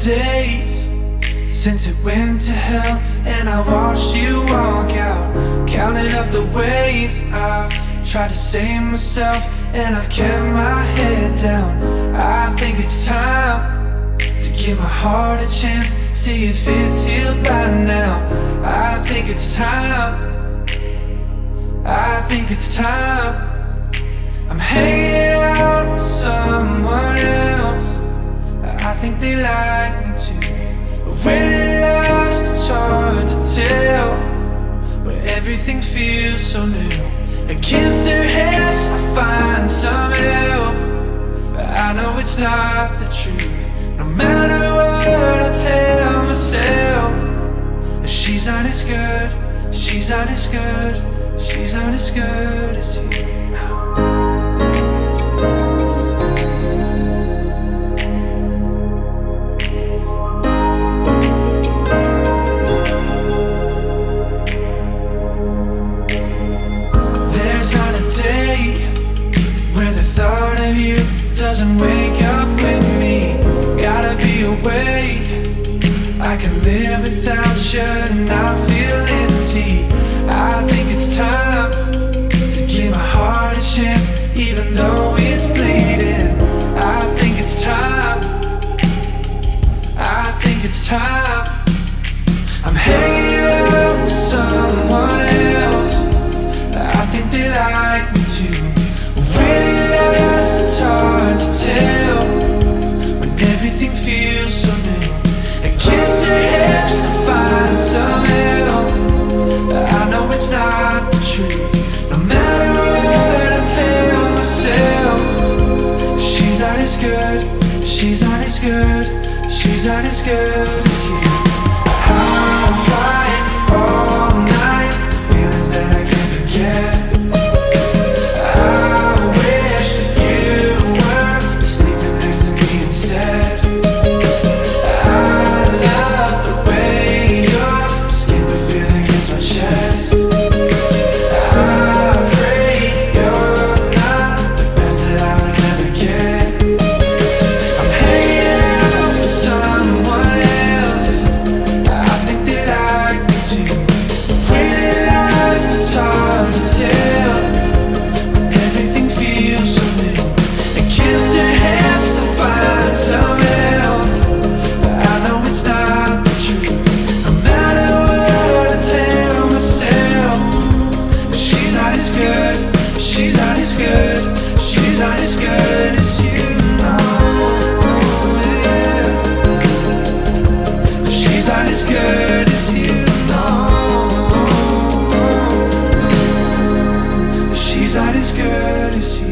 days since it went to hell, and I watched you walk out, counting up the ways I've tried to save myself, and I've kept my head down. I think it's time to give my heart a chance, see if it's healed by now. I think it's time. I think it's time. I'm hanging they like me too. But when it lasts, it's hard to tell. Where everything feels so new. Against their hips, I find some help. But I know it's not the truth. No matter what I tell myself, she's not as good. She's not as good. She's not as good as you. now. Doesn't wake up with me. Gotta be away. I can live without you and not feel empty. I think it's time to give my heart a chance, even though it's bleeding. I think it's time. I think it's time. I'm hanging out with someone else. I think they like me too. Tell. When everything feels so new. Against her hips, I find some help. I know it's not the truth. No matter what I tell myself, she's not as good. She's not as good. She's not as good as you. not as good as you.